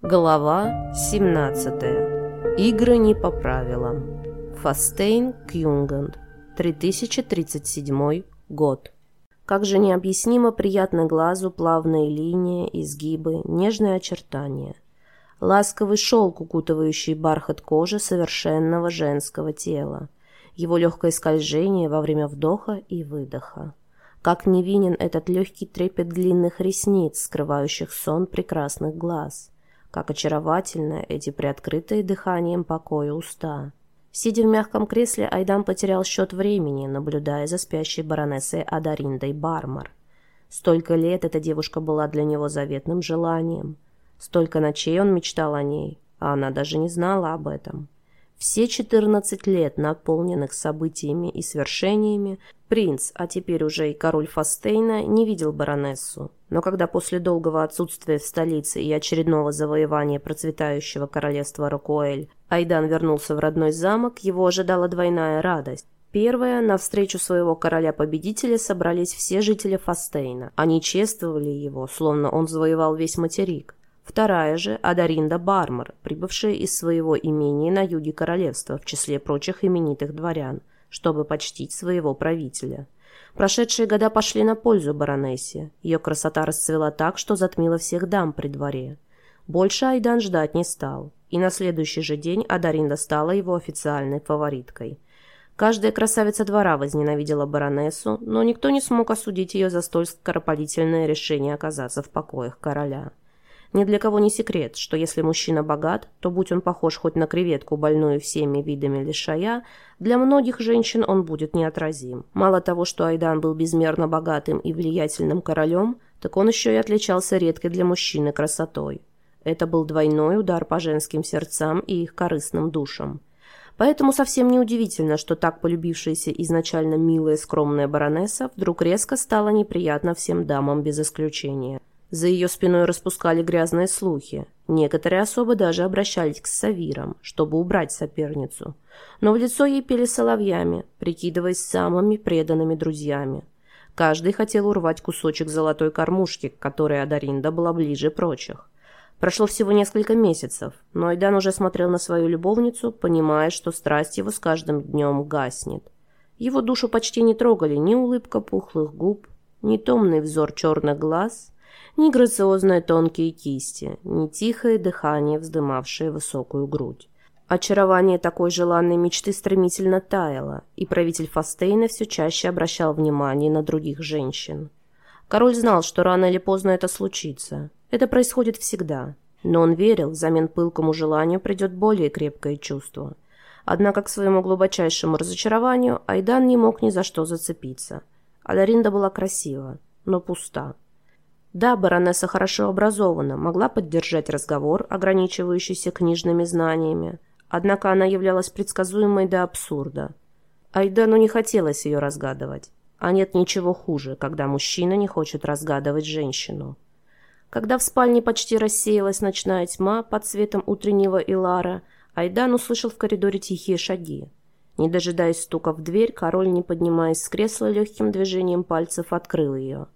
Глава 17. Игры не по правилам. Фастейн Кюнганд. 3037 год. Как же необъяснимо приятны глазу плавные линии, изгибы, нежные очертания. Ласковый шелк, укутывающий бархат кожи совершенного женского тела. Его легкое скольжение во время вдоха и выдоха. Как невинен этот легкий трепет длинных ресниц, скрывающих сон прекрасных глаз. Как очаровательны эти приоткрытые дыханием покоя уста. Сидя в мягком кресле, Айдан потерял счет времени, наблюдая за спящей баронессой Адариндой Бармар. Столько лет эта девушка была для него заветным желанием. Столько ночей он мечтал о ней, а она даже не знала об этом. Все 14 лет, наполненных событиями и свершениями, принц, а теперь уже и король Фастейна, не видел баронессу. Но когда после долгого отсутствия в столице и очередного завоевания процветающего королевства Рокуэль Айдан вернулся в родной замок, его ожидала двойная радость. Первая, на встречу своего короля-победителя собрались все жители Фастейна. Они чествовали его, словно он завоевал весь материк. Вторая же – Адаринда Бармар, прибывшая из своего имения на юге королевства в числе прочих именитых дворян, чтобы почтить своего правителя. Прошедшие года пошли на пользу баронессе. Ее красота расцвела так, что затмила всех дам при дворе. Больше Айдан ждать не стал, и на следующий же день Адаринда стала его официальной фавориткой. Каждая красавица двора возненавидела баронессу, но никто не смог осудить ее за столь скоропалительное решение оказаться в покоях короля. Ни для кого не секрет, что если мужчина богат, то будь он похож хоть на креветку, больную всеми видами лишая, для многих женщин он будет неотразим. Мало того, что Айдан был безмерно богатым и влиятельным королем, так он еще и отличался редкой для мужчины красотой. Это был двойной удар по женским сердцам и их корыстным душам. Поэтому совсем неудивительно, что так полюбившаяся изначально милая скромная баронесса вдруг резко стала неприятна всем дамам без исключения. За ее спиной распускали грязные слухи. Некоторые особо даже обращались к савирам, чтобы убрать соперницу. Но в лицо ей пели соловьями, прикидываясь самыми преданными друзьями. Каждый хотел урвать кусочек золотой кормушки, к которой Адаринда была ближе прочих. Прошло всего несколько месяцев, но Айдан уже смотрел на свою любовницу, понимая, что страсть его с каждым днем гаснет. Его душу почти не трогали ни улыбка пухлых губ, ни томный взор черных глаз – ни грациозные тонкие кисти, ни тихое дыхание, вздымавшее высокую грудь. Очарование такой желанной мечты стремительно таяло, и правитель Фастейна все чаще обращал внимание на других женщин. Король знал, что рано или поздно это случится. Это происходит всегда. Но он верил, взамен пылкому желанию придет более крепкое чувство. Однако к своему глубочайшему разочарованию Айдан не мог ни за что зацепиться. Адаринда была красива, но пуста. Да, баронесса хорошо образована, могла поддержать разговор, ограничивающийся книжными знаниями. Однако она являлась предсказуемой до абсурда. Айдану не хотелось ее разгадывать. А нет ничего хуже, когда мужчина не хочет разгадывать женщину. Когда в спальне почти рассеялась ночная тьма под светом утреннего Илара, Айдан услышал в коридоре тихие шаги. Не дожидаясь стука в дверь, король, не поднимаясь с кресла, легким движением пальцев открыл ее.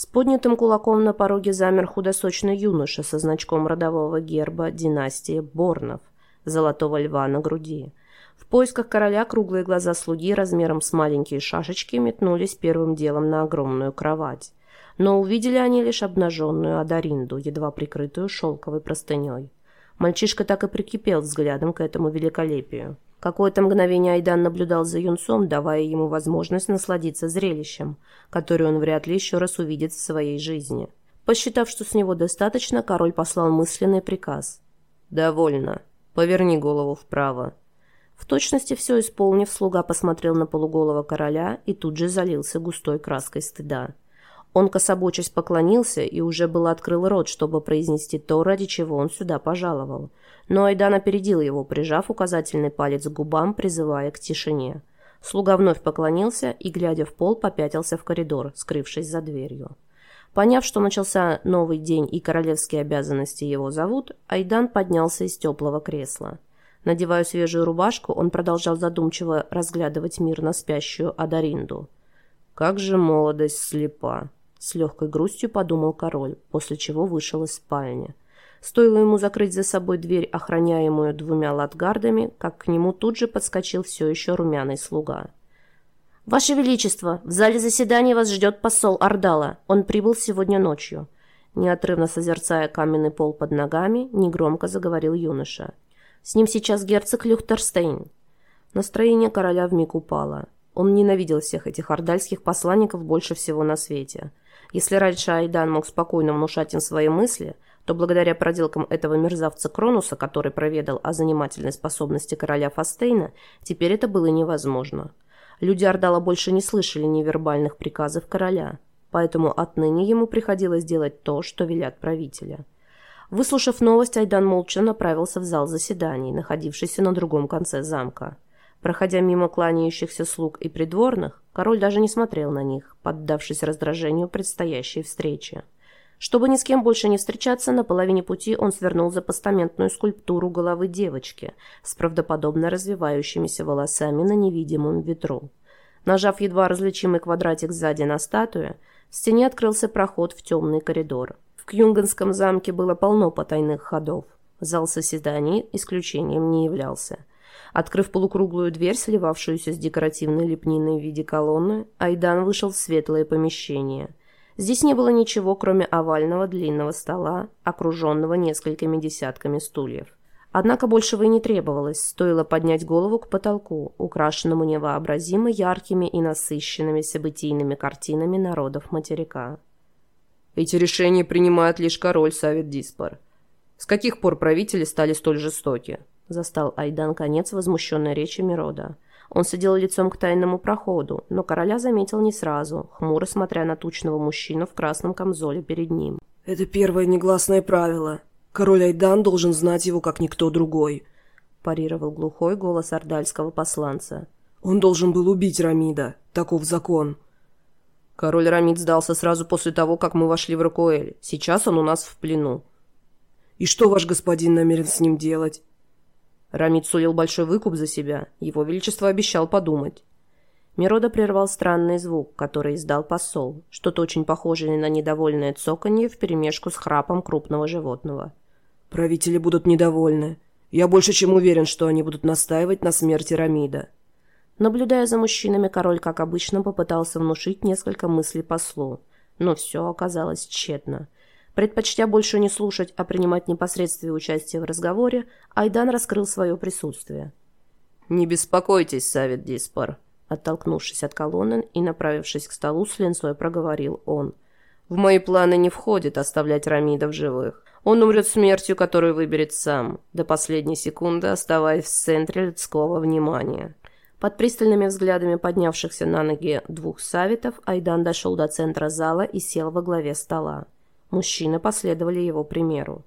С поднятым кулаком на пороге замер худосочный юноша со значком родового герба династии Борнов, золотого льва на груди. В поисках короля круглые глаза слуги размером с маленькие шашечки метнулись первым делом на огромную кровать. Но увидели они лишь обнаженную Адаринду, едва прикрытую шелковой простыней. Мальчишка так и прикипел взглядом к этому великолепию. Какое-то мгновение Айдан наблюдал за юнцом, давая ему возможность насладиться зрелищем, которое он вряд ли еще раз увидит в своей жизни. Посчитав, что с него достаточно, король послал мысленный приказ. «Довольно. Поверни голову вправо». В точности все исполнив, слуга посмотрел на полуголого короля и тут же залился густой краской стыда. Он кособочись поклонился и уже был открыл рот, чтобы произнести то, ради чего он сюда пожаловал. Но Айдан опередил его, прижав указательный палец к губам, призывая к тишине. Слуга вновь поклонился и, глядя в пол, попятился в коридор, скрывшись за дверью. Поняв, что начался новый день и королевские обязанности его зовут, Айдан поднялся из теплого кресла. Надевая свежую рубашку, он продолжал задумчиво разглядывать мирно спящую Адаринду. «Как же молодость слепа!» С легкой грустью подумал король, после чего вышел из спальни. Стоило ему закрыть за собой дверь, охраняемую двумя латгардами, как к нему тут же подскочил все еще румяный слуга. «Ваше Величество, в зале заседания вас ждет посол Ордала. Он прибыл сегодня ночью». Неотрывно созерцая каменный пол под ногами, негромко заговорил юноша. «С ним сейчас герцог Люхтерстейн». Настроение короля вмиг упало. Он ненавидел всех этих ордальских посланников больше всего на свете. Если раньше Айдан мог спокойно внушать им свои мысли, то благодаря проделкам этого мерзавца Кронуса, который проведал о занимательной способности короля Фастейна, теперь это было невозможно. Люди Ордала больше не слышали невербальных приказов короля, поэтому отныне ему приходилось делать то, что велят правителя. Выслушав новость, Айдан молча направился в зал заседаний, находившийся на другом конце замка. Проходя мимо кланяющихся слуг и придворных, король даже не смотрел на них, поддавшись раздражению предстоящей встречи. Чтобы ни с кем больше не встречаться, на половине пути он свернул за постаментную скульптуру головы девочки с правдоподобно развивающимися волосами на невидимом ветру. Нажав едва различимый квадратик сзади на статуе, в стене открылся проход в темный коридор. В Кюнганском замке было полно потайных ходов. Зал соседаний исключением не являлся. Открыв полукруглую дверь, сливавшуюся с декоративной лепниной в виде колонны, Айдан вышел в светлое помещение. Здесь не было ничего, кроме овального длинного стола, окруженного несколькими десятками стульев. Однако большего и не требовалось, стоило поднять голову к потолку, украшенному невообразимо яркими и насыщенными событийными картинами народов материка. Эти решения принимает лишь король Савет Диспор. С каких пор правители стали столь жестоки? Застал Айдан конец возмущенной речи Мирода. Он сидел лицом к тайному проходу, но короля заметил не сразу, хмуро смотря на тучного мужчину в красном камзоле перед ним. «Это первое негласное правило. Король Айдан должен знать его, как никто другой», – парировал глухой голос ордальского посланца. «Он должен был убить Рамида. Таков закон». «Король Рамид сдался сразу после того, как мы вошли в Ракуэль. Сейчас он у нас в плену». «И что ваш господин намерен с ним делать?» Рамид сулил большой выкуп за себя. Его Величество обещал подумать. Мирода прервал странный звук, который издал посол, что-то очень похожее на недовольное цоканье вперемешку с храпом крупного животного. «Правители будут недовольны. Я больше чем уверен, что они будут настаивать на смерти Рамида». Наблюдая за мужчинами, король, как обычно, попытался внушить несколько мыслей послу, но все оказалось тщетно – Предпочтя больше не слушать, а принимать непосредственное участие в разговоре, Айдан раскрыл свое присутствие. «Не беспокойтесь, Савет Диспар», оттолкнувшись от колонны и направившись к столу с линцой, проговорил он. «В мои планы не входит оставлять Рамида в живых. Он умрет смертью, которую выберет сам, до последней секунды оставаясь в центре людского внимания». Под пристальными взглядами поднявшихся на ноги двух саветов Айдан дошел до центра зала и сел во главе стола. Мужчины последовали его примеру.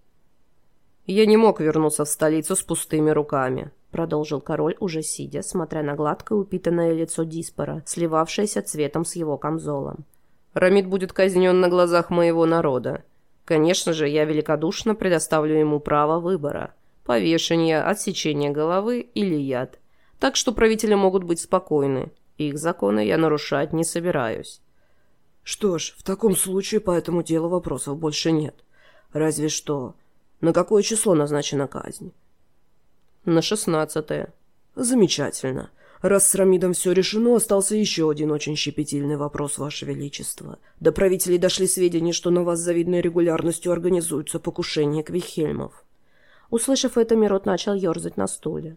«Я не мог вернуться в столицу с пустыми руками», продолжил король, уже сидя, смотря на гладкое упитанное лицо Диспора, сливавшееся цветом с его камзолом. «Рамид будет казнен на глазах моего народа. Конечно же, я великодушно предоставлю ему право выбора. Повешение, отсечение головы или яд. Так что правители могут быть спокойны. Их законы я нарушать не собираюсь. Что ж, в таком случае по этому делу вопросов больше нет. Разве что... На какое число назначена казнь? На шестнадцатое. Замечательно. Раз с Рамидом все решено, остался еще один очень щепетильный вопрос, Ваше Величество. До правителей дошли сведения, что на вас завидной регулярностью организуются покушения Квихельмов. Услышав это, Мирот начал ерзать на стуле.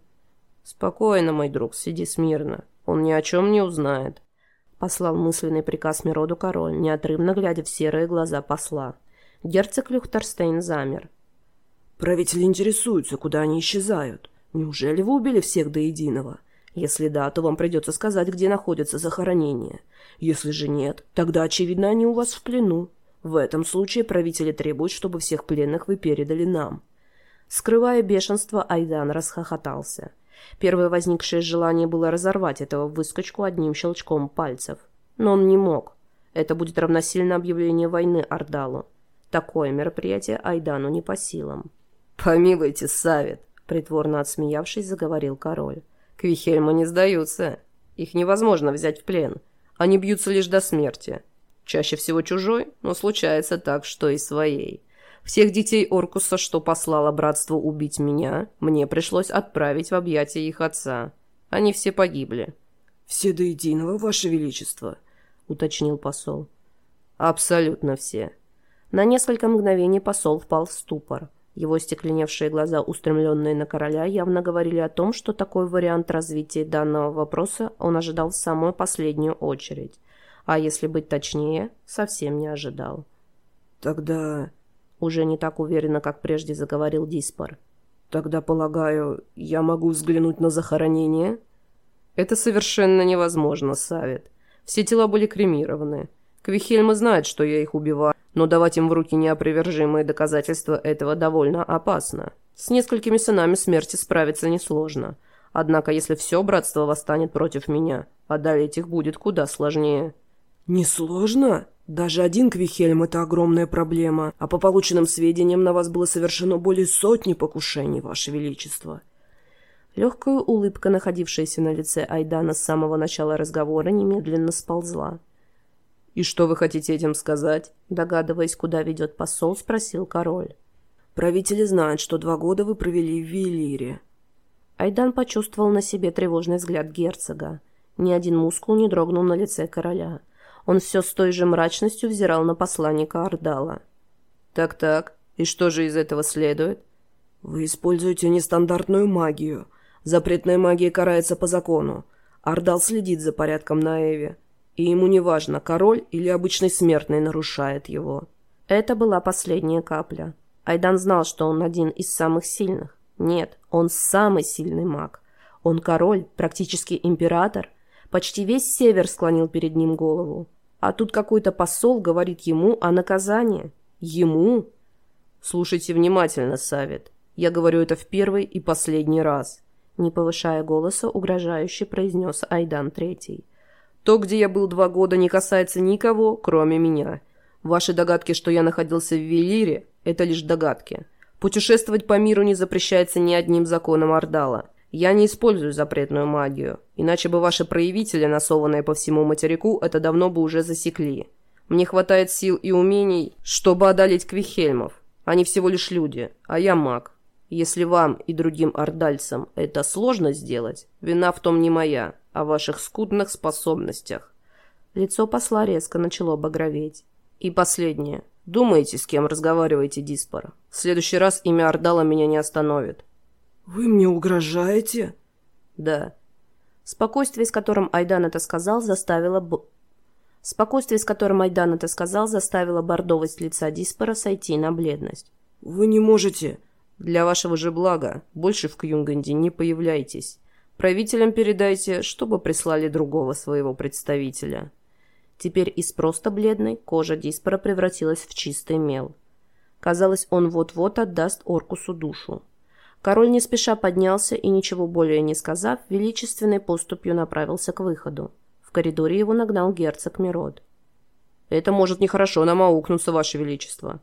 «Спокойно, мой друг, сиди смирно. Он ни о чем не узнает. Послал мысленный приказ Мироду король, неотрывно глядя в серые глаза посла. Герцог Люхтерстейн замер. «Правители интересуются, куда они исчезают. Неужели вы убили всех до единого? Если да, то вам придется сказать, где находятся захоронения. Если же нет, тогда, очевидно, они у вас в плену. В этом случае правители требуют, чтобы всех пленных вы передали нам». Скрывая бешенство, Айдан расхохотался. Первое возникшее желание было разорвать этого выскочку одним щелчком пальцев. Но он не мог. Это будет равносильно объявлению войны Ордалу. Такое мероприятие Айдану не по силам. «Помилуйте, Савет!» — притворно отсмеявшись, заговорил король. «Квихельмы не сдаются. Их невозможно взять в плен. Они бьются лишь до смерти. Чаще всего чужой, но случается так, что и своей. Всех детей Оркуса, что послало братство убить меня, мне пришлось отправить в объятия их отца. Они все погибли». «Все до единого, Ваше Величество», — уточнил посол. «Абсолютно все». На несколько мгновений посол впал в ступор. Его стекленевшие глаза, устремленные на короля, явно говорили о том, что такой вариант развития данного вопроса он ожидал в самую последнюю очередь. А если быть точнее, совсем не ожидал. «Тогда...» Уже не так уверенно, как прежде заговорил Диспор. «Тогда, полагаю, я могу взглянуть на захоронение?» «Это совершенно невозможно, Савет. Все тела были кремированы. Квихельмы знают, что я их убиваю, но давать им в руки неопровержимые доказательства этого довольно опасно. С несколькими сынами смерти справиться несложно. Однако, если все братство восстанет против меня, одолеть их будет куда сложнее». «Несложно?» Даже один Квихельм – это огромная проблема, а по полученным сведениям на вас было совершено более сотни покушений, Ваше Величество. Легкая улыбка, находившаяся на лице Айдана с самого начала разговора, немедленно сползла. «И что вы хотите этим сказать?» Догадываясь, куда ведет посол, спросил король. «Правители знают, что два года вы провели в Велире». Айдан почувствовал на себе тревожный взгляд герцога. Ни один мускул не дрогнул на лице короля – он все с той же мрачностью взирал на посланника Ордала. «Так-так, и что же из этого следует?» «Вы используете нестандартную магию. Запретная магия карается по закону. Ордал следит за порядком на Эве. И ему не важно, король или обычный смертный нарушает его». Это была последняя капля. Айдан знал, что он один из самых сильных. Нет, он самый сильный маг. Он король, практически император. Почти весь север склонил перед ним голову. А тут какой-то посол говорит ему о наказании. Ему? Слушайте внимательно, Савет. Я говорю это в первый и последний раз. Не повышая голоса, угрожающе произнес Айдан Третий. То, где я был два года, не касается никого, кроме меня. Ваши догадки, что я находился в Велире, это лишь догадки. Путешествовать по миру не запрещается ни одним законом Ордала. Я не использую запретную магию, иначе бы ваши проявители, насованные по всему материку, это давно бы уже засекли. Мне хватает сил и умений, чтобы одолеть Квихельмов. Они всего лишь люди, а я маг. Если вам и другим ордальцам это сложно сделать, вина в том не моя, а в ваших скудных способностях. Лицо посла резко начало багроветь. И последнее. Думаете, с кем разговариваете, Диспор? В следующий раз имя Ордала меня не остановит. «Вы мне угрожаете?» «Да». Спокойствие, с которым Айдан это сказал, заставило... Б... Спокойствие, с которым Айдан это сказал, заставило бордовость лица Диспора сойти на бледность. «Вы не можете...» «Для вашего же блага больше в Кьюнганде не появляйтесь. Правителям передайте, чтобы прислали другого своего представителя». Теперь из просто бледной кожа Диспора превратилась в чистый мел. Казалось, он вот-вот отдаст Оркусу душу. Король не спеша поднялся и, ничего более не сказав, величественной поступью направился к выходу. В коридоре его нагнал герцог Мирод. «Это может нехорошо нам аукнуться, Ваше Величество».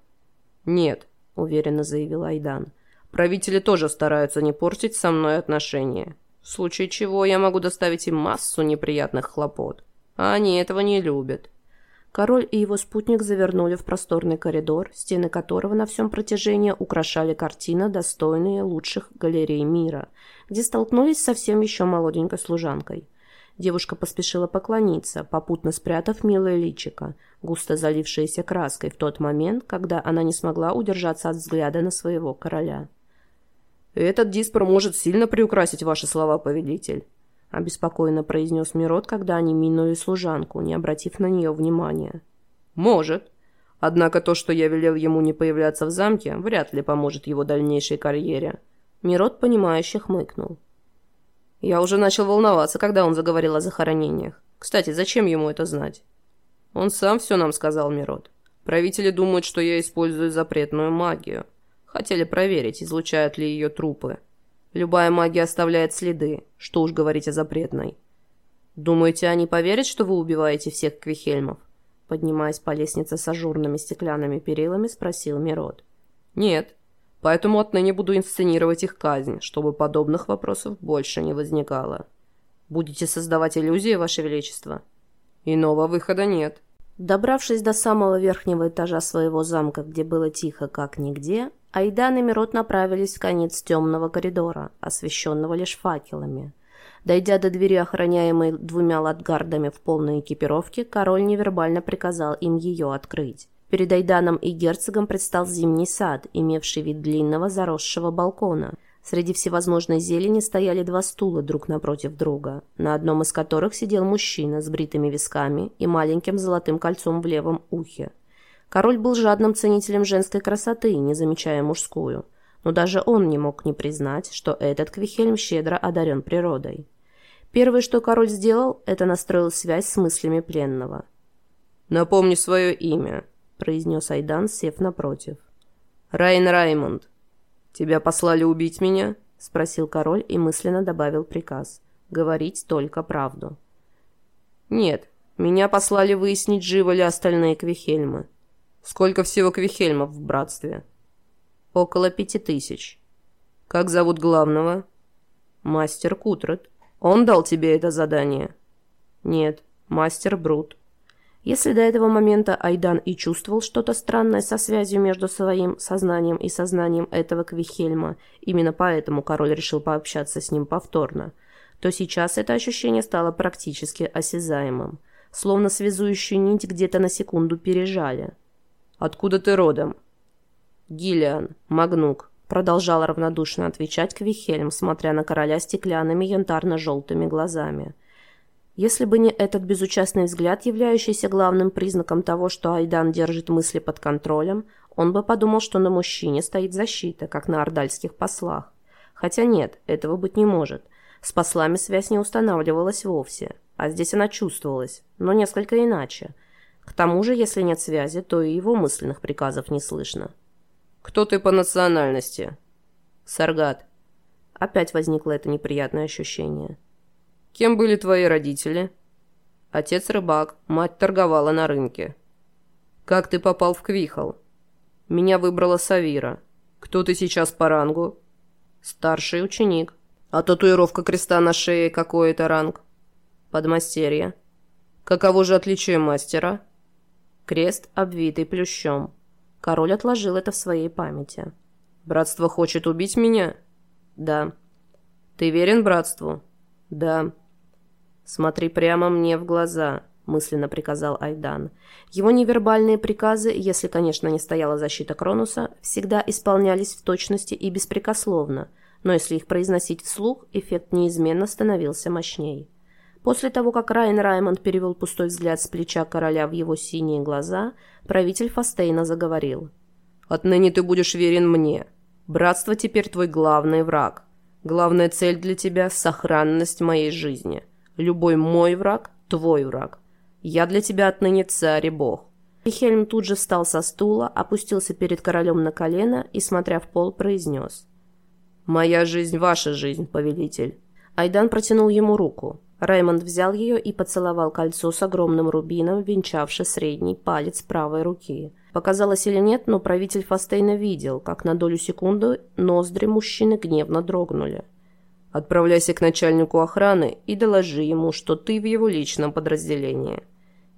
«Нет», — уверенно заявил Айдан. «Правители тоже стараются не портить со мной отношения. В случае чего я могу доставить им массу неприятных хлопот. А они этого не любят. Король и его спутник завернули в просторный коридор, стены которого на всем протяжении украшали картины, достойные лучших галерей мира, где столкнулись с совсем еще молоденькой служанкой. Девушка поспешила поклониться, попутно спрятав милое личико, густо залившееся краской в тот момент, когда она не смогла удержаться от взгляда на своего короля. «Этот диспор может сильно приукрасить ваши слова, повелитель», обеспокоенно произнес Мирот, когда они минули служанку, не обратив на нее внимания. «Может. Однако то, что я велел ему не появляться в замке, вряд ли поможет его дальнейшей карьере». Мирот, понимающе хмыкнул. Я уже начал волноваться, когда он заговорил о захоронениях. Кстати, зачем ему это знать? Он сам все нам сказал, Мирот. Правители думают, что я использую запретную магию. Хотели проверить, излучают ли ее трупы. Любая магия оставляет следы, что уж говорить о запретной. Думаете, они поверят, что вы убиваете всех Квихельмов? Поднимаясь по лестнице с ажурными стеклянными перилами, спросил Мирот. Нет, поэтому отныне буду инсценировать их казнь, чтобы подобных вопросов больше не возникало. Будете создавать иллюзии, Ваше Величество? Иного выхода нет. Добравшись до самого верхнего этажа своего замка, где было тихо как нигде, Айдан и Мирот направились в конец темного коридора, освещенного лишь факелами. Дойдя до двери, охраняемой двумя латгардами в полной экипировке, король невербально приказал им ее открыть. Перед Айданом и герцогом предстал зимний сад, имевший вид длинного заросшего балкона. Среди всевозможной зелени стояли два стула друг напротив друга, на одном из которых сидел мужчина с бритыми висками и маленьким золотым кольцом в левом ухе. Король был жадным ценителем женской красоты, не замечая мужскую. Но даже он не мог не признать, что этот Квихельм щедро одарен природой. Первое, что король сделал, это настроил связь с мыслями пленного. «Напомни свое имя», произнес Айдан, сев напротив. «Райн Раймонд, тебя послали убить меня?» — спросил король и мысленно добавил приказ. «Говорить только правду». «Нет, меня послали выяснить, живы ли остальные Квихельмы. Сколько всего Квихельмов в братстве?» «Около пяти тысяч». «Как зовут главного?» «Мастер Кутрет. Он дал тебе это задание?» «Нет, мастер Брут». Если до этого момента Айдан и чувствовал что-то странное со связью между своим сознанием и сознанием этого Квихельма, именно поэтому король решил пообщаться с ним повторно, то сейчас это ощущение стало практически осязаемым, словно связующую нить где-то на секунду пережали. «Откуда ты родом?» «Гиллиан, Магнук», продолжал равнодушно отвечать Квихельм, смотря на короля стеклянными янтарно-желтыми глазами – если бы не этот безучастный взгляд, являющийся главным признаком того, что Айдан держит мысли под контролем, он бы подумал, что на мужчине стоит защита, как на ордальских послах. Хотя нет, этого быть не может. С послами связь не устанавливалась вовсе, а здесь она чувствовалась, но несколько иначе. К тому же, если нет связи, то и его мысленных приказов не слышно. «Кто ты по национальности?» «Саргат». Опять возникло это неприятное ощущение. Кем были твои родители? Отец рыбак, мать торговала на рынке. Как ты попал в Квихол? Меня выбрала Савира. Кто ты сейчас по рангу? Старший ученик. А татуировка креста на шее какой это ранг? Подмастерье. Каково же отличие мастера? Крест, обвитый плющом. Король отложил это в своей памяти. «Братство хочет убить меня?» «Да». «Ты верен братству?» «Да». «Смотри прямо мне в глаза», — мысленно приказал Айдан. Его невербальные приказы, если, конечно, не стояла защита Кронуса, всегда исполнялись в точности и беспрекословно, но если их произносить вслух, эффект неизменно становился мощней. После того, как Райан Раймонд перевел пустой взгляд с плеча короля в его синие глаза, правитель Фастейна заговорил. «Отныне ты будешь верен мне. Братство теперь твой главный враг. Главная цель для тебя – сохранность моей жизни». Любой мой враг – твой враг. Я для тебя отныне царь и бог». Вильхельм тут же встал со стула, опустился перед королем на колено и, смотря в пол, произнес. «Моя жизнь – ваша жизнь, повелитель». Айдан протянул ему руку. Раймонд взял ее и поцеловал кольцо с огромным рубином, венчавший средний палец правой руки. Показалось или нет, но правитель Фастейна видел, как на долю секунды ноздри мужчины гневно дрогнули. Отправляйся к начальнику охраны и доложи ему, что ты в его личном подразделении».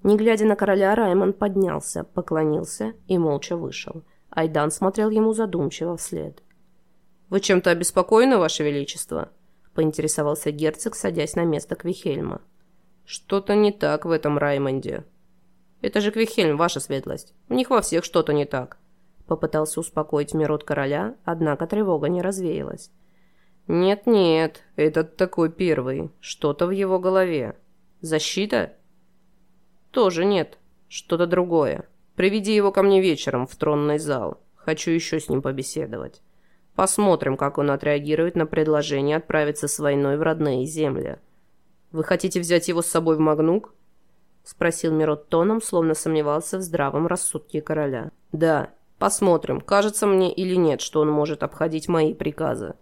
Не глядя на короля, Раймон поднялся, поклонился и молча вышел. Айдан смотрел ему задумчиво вслед. «Вы чем-то обеспокоены, Ваше Величество?» – поинтересовался герцог, садясь на место Квихельма. «Что-то не так в этом Раймонде». «Это же Квихельм, Ваша Светлость. У них во всех что-то не так». Попытался успокоить Мирот короля, однако тревога не развеялась. «Нет-нет, этот такой первый. Что-то в его голове. Защита?» «Тоже нет. Что-то другое. Приведи его ко мне вечером в тронный зал. Хочу еще с ним побеседовать. Посмотрим, как он отреагирует на предложение отправиться с войной в родные земли. Вы хотите взять его с собой в Магнук?» Спросил Мирот тоном, словно сомневался в здравом рассудке короля. «Да. Посмотрим, кажется мне или нет, что он может обходить мои приказы».